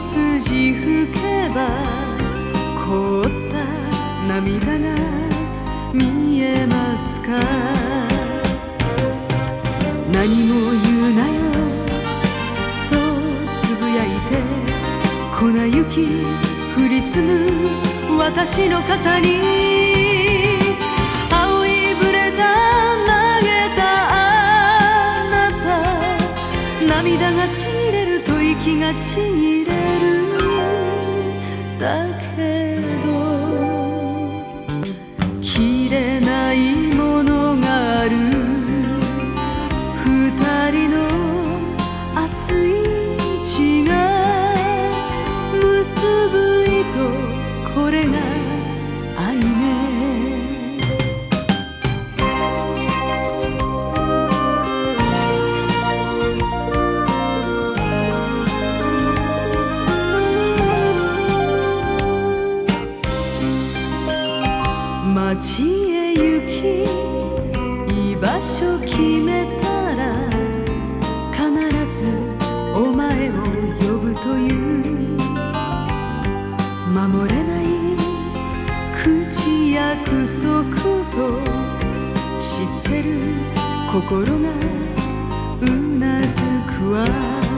筋吹けば凍った涙が見えますか？何も言うなよ。そうつぶやいて粉雪降り積む私の肩に青いブレザー投げたあなた。涙がちぎれると息がちぎれるだけど切れないものがある。二人の熱い街へ行き居場所決めたら必ずお前を呼ぶという。守れない口約束と知ってる心がうなずくわ。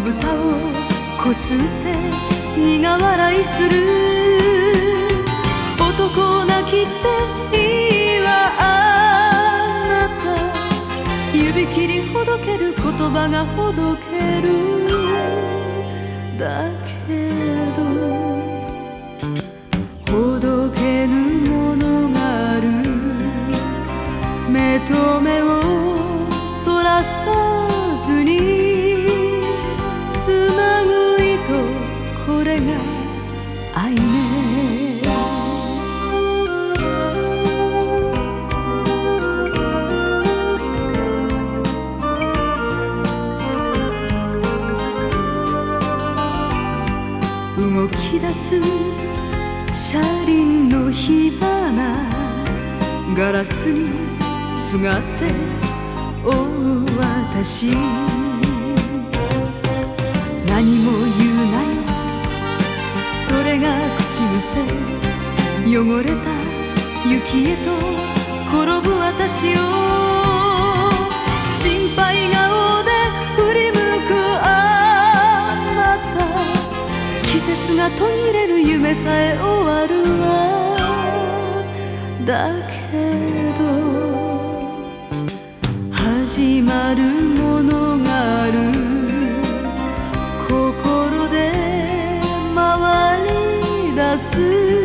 まぶたをこすって苦笑いする男泣きっていいわあなた指切りほどける言葉がほどけるだけどほどけぬものがある目と目をそらさずにれが愛ね。動き出す車輪の火花ガラスにすがって追う私。何も言うが口癖汚れた雪へと転ぶ私を。心配顔で振り向くあなた。季節が途切れる夢さえ終わるわ。だけど始まるものがある。思。